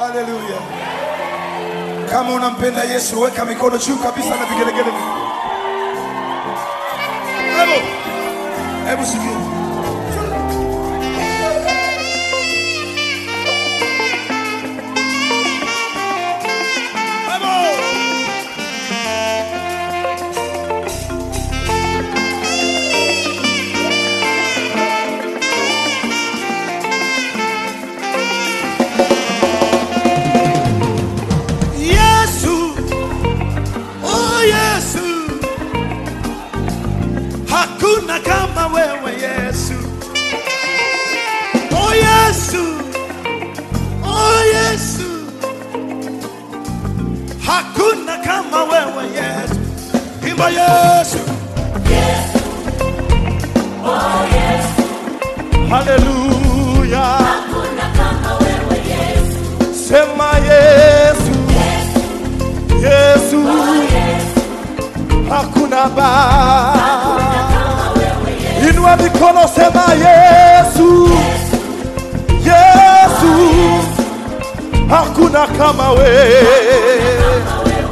Haleluya. Kama unampenda Yesu, weka mikono juu kabisa na vigelegele. Hebu sikia. Imba Yesu. Haleluya. Sema Yesu. Yesu, hakuna ba. Inua mikono, sema Yesu, Yesu, hakuna kama we.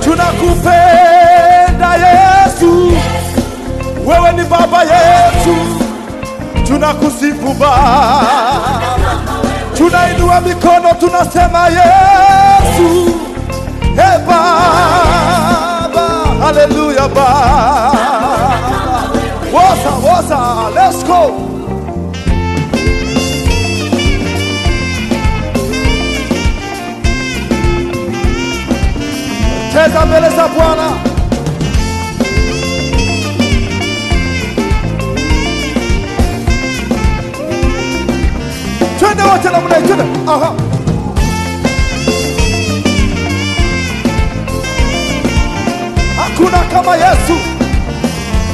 Tunakupenda Yesu, wewe ni baba yetu, tunakusifu Baba. Tunainua mikono, tunasema Yesu. e Baba, hallelujah Baba. wosa wosa, let's go. Cheza mbele za Bwana. Twende wote namna hii. Aha. Hakuna kama Yesu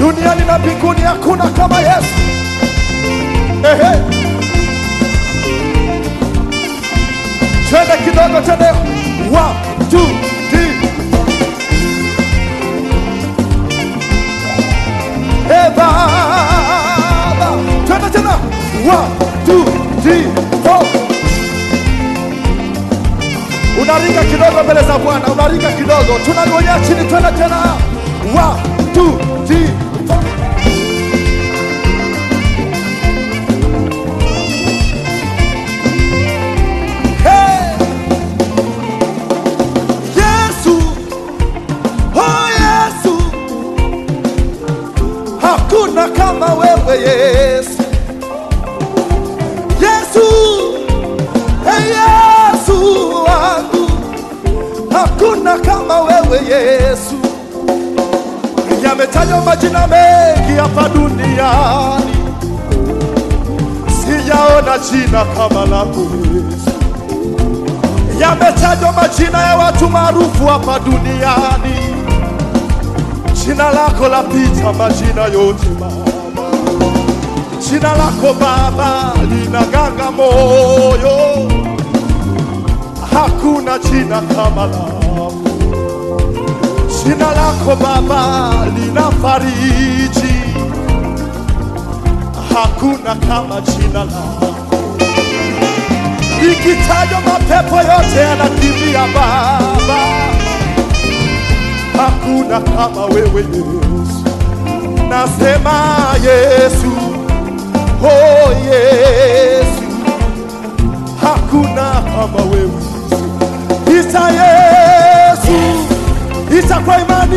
duniani na mbinguni, hakuna kama Yesu. Ehe, twende kidogo, twende one, two. Hey Baba, twende tena one, two, three, four. Unaringa kidogo mbele za Bwana, unarika kidogo, tunagonya chini, twende tena. Wa tu ti hakuna kama wewe Yesu. Yesu, hey wangu, hakuna kama wewe Yesu. Yametajwa majina mengi hapa duniani, sijaona jina kama lako Yesu. Yametajwa majina ya watu maarufu hapa duniani, jina lako lapita majina yote Baba. Jina lako Baba linaganga moyo, hakuna jina kama lako. Jina lako Baba linafariji, hakuna kama jina lako. Ikitajwa mapepo yote yanakimbia Baba, hakuna kama wewe Yesu. Nasema Yesu, oh Yesu, hakuna kama wewe Yesu. Ita Yesu, ita kwa imani,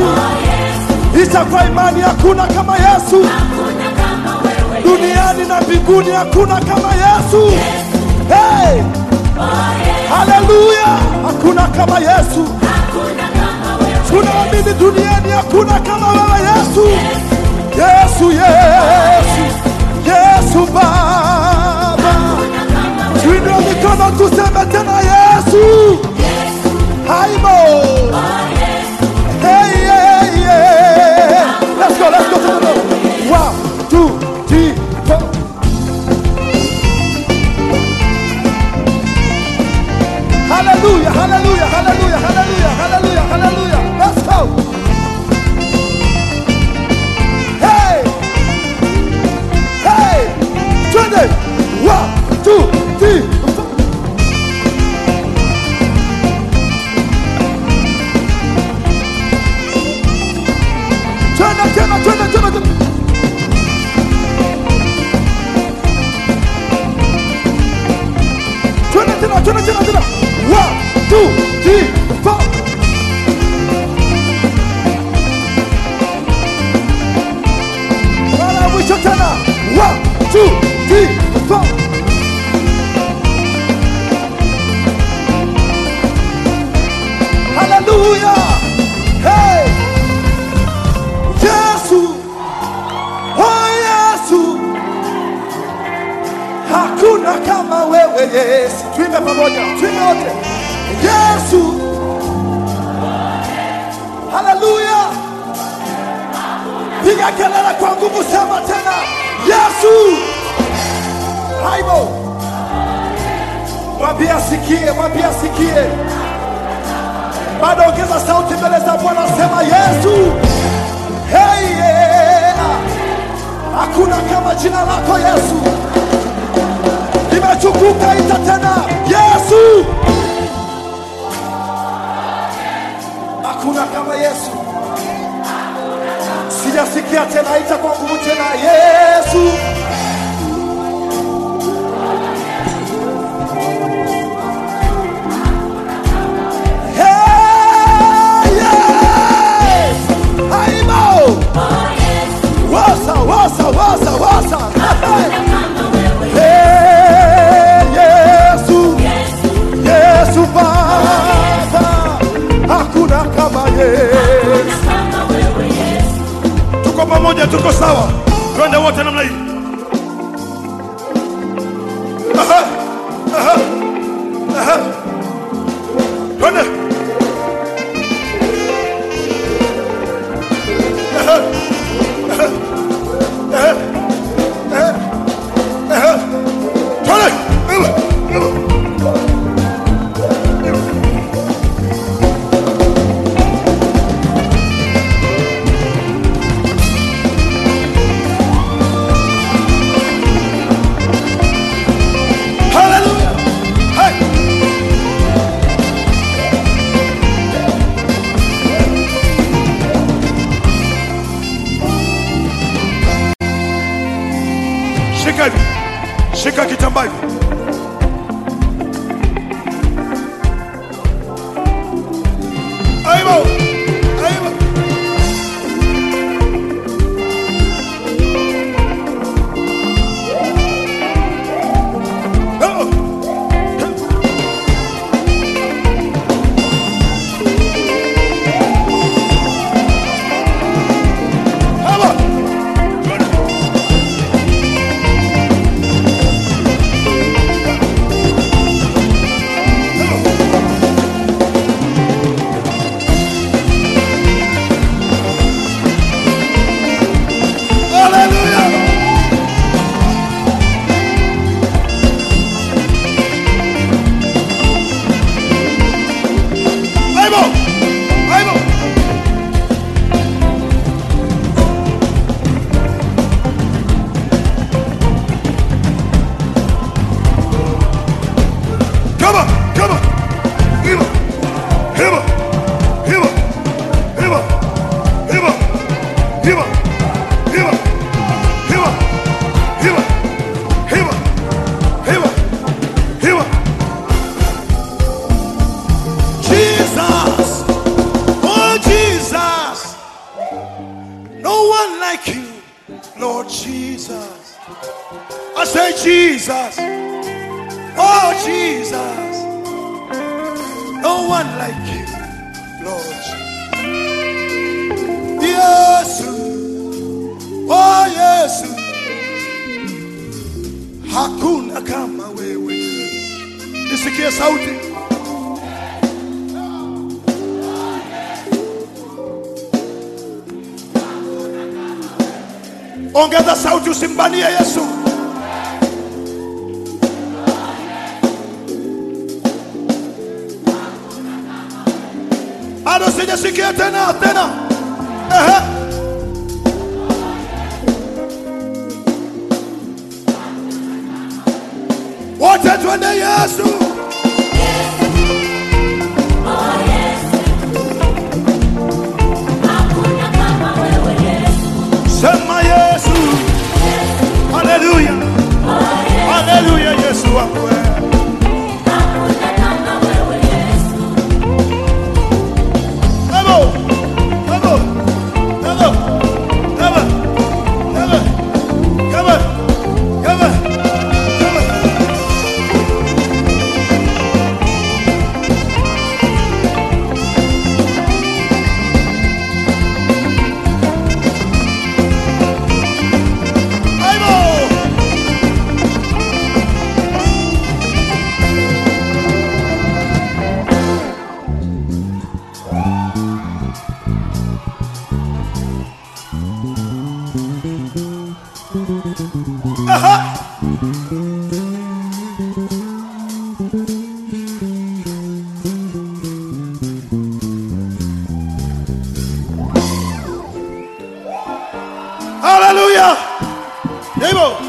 itakuwa imani, hakuna kama Yesu duniani na mbinguni, hakuna kama Yesu. Hey! Haleluya, hakuna kama Yesu. Tunaamini duniani hakuna kama wewe Yesu. Yesu, Yesu, Yesu wote. Yesu, haleluya! Piga kelele kwa nguvu, sema tena Yesu. Haibo, mwambie asikie, mwambie asikie. Bado ongeza sauti mbele za Bwana, sema Yesu. Hey, yeah. Hakuna kama jina lako Yesu, limetukuka. Ita tena Yesu. Sijasikia tena, ita kwa nguvu tena Yesu. Hey, yes. Aibo. Wasa, wasa, wasa, wasa. Hey, Shika hivi. Shika kitambaa hivi. Aibo. You, Lord Jesus. I say Jesus. Oh Jesus, no one like you, Lord. Jesus. Yes, oh yes, hakuna kama wewe. Nisikie sauti. Ongeza sauti, usimbanie Yesu. bado sijasikia tena tena. Ehe. Wote twende Yesu. Neighbor.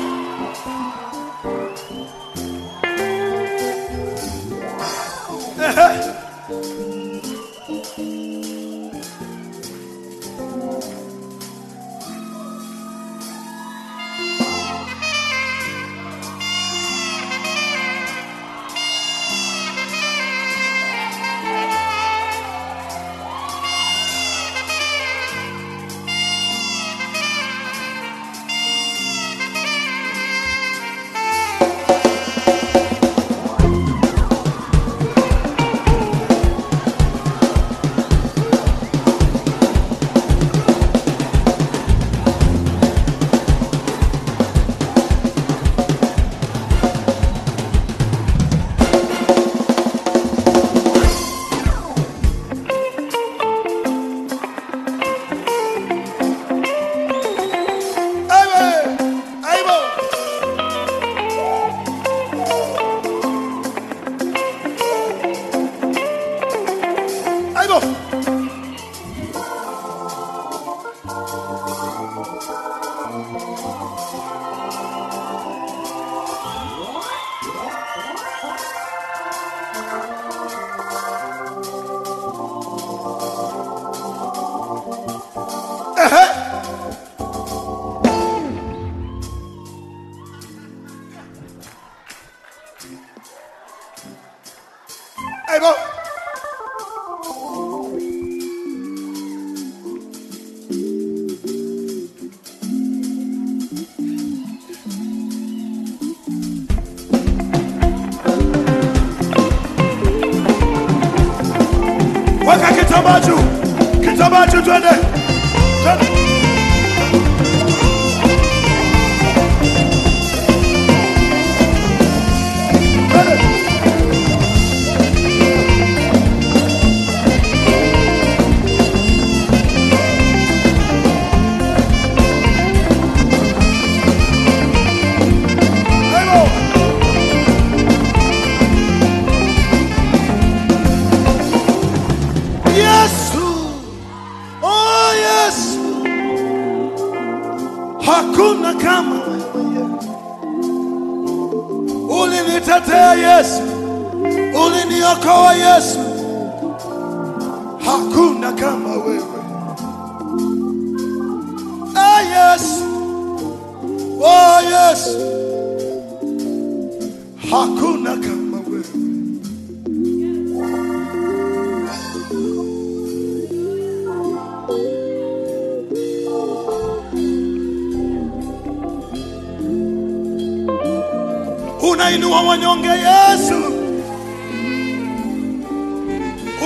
Kitabatu, Kitabatu twende, twende. Yesu, hakuna kama wewe. unainua wanyonge Yesu,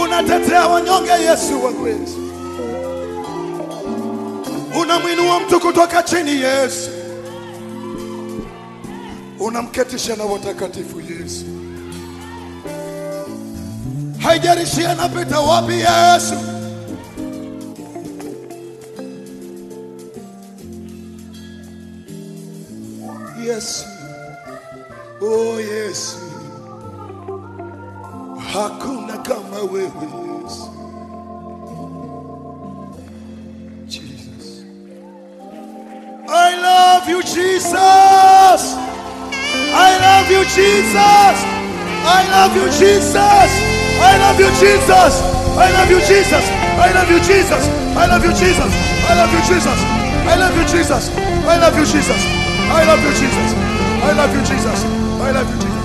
unatetea wanyonge Yesu wa kweli, unamwinua mtu kutoka chini Yesu, unamketisha na watakatifu Yesu, haijalishi anapita wapi Yesu. Yesu Oh Yesu, hakuna kama wewe. Jesus. I love you Jesus. I love you Jesus. I love you Jesus. I love you Jesus. I love you Jesus. I love you Jesus. I love you Jesus. I love you Jesus. I love you Jesus. I love you Jesus. I love you Jesus. I love you Jesus. I love